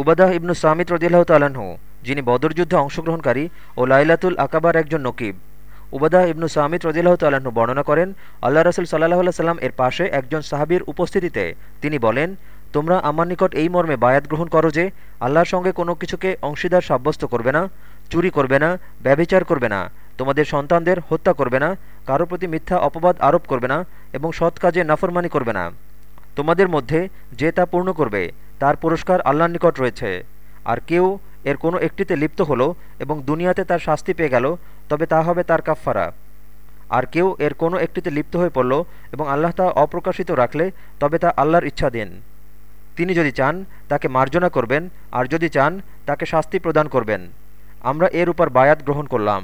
উবাদাহ ইবনু সামিত রদিল্লাহ তালাহু যিনি বদরযুদ্ধে অংশগ্রহণকারী ও লাইলাতুল আকাবার একজন নকিব। উবাদাহ ইবনু সামিত রদিল্লাহ তালাহু বর্ণনা করেন আল্লাহ রসুল সাল্লাহ সাল্লাম এর পাশে একজন সাহাবির উপস্থিতিতে তিনি বলেন, তোমরা আমার নিকট এই মর্মে বায়াত গ্রহণ করো যে, আল্লাহর সঙ্গে কোনো কিছুকে অংশীদার সাব্যস্ত করবে না, চুরি করবে না ব্যবিচার করবে না, তোমাদের সন্তানদের হত্যা করবে না, কারও প্রতি মিথ্যা অপবাদ আরোপ করবে না এবং সৎ কাজে নাফরমানি করবে না। তোমাদের মধ্যে যে তা পূর্ণ করবে তার পুরস্কার আল্লাহর নিকট রয়েছে। আর কেউ এর কোনো একটিতে লিপ্ত হলো এবং দুনিয়াতে তার শাস্তি পেয়ে গেল, তবে তা হবে তার কাফফারা। আর কেউ এর কোনো একটিতে লিপ্ত হয়ে পড়ল এবং আল্লাহ তা অপ্রকাশিত রাখলে, তবে তা আল্লাহর ইচ্ছা দেন। তিনি যদি চান, তাকে মার্জনা করবেন, আর যদি চান, তাকে শাস্তি প্রদান করবেন। আমরা এর উপর বায়াত গ্রহণ করলাম।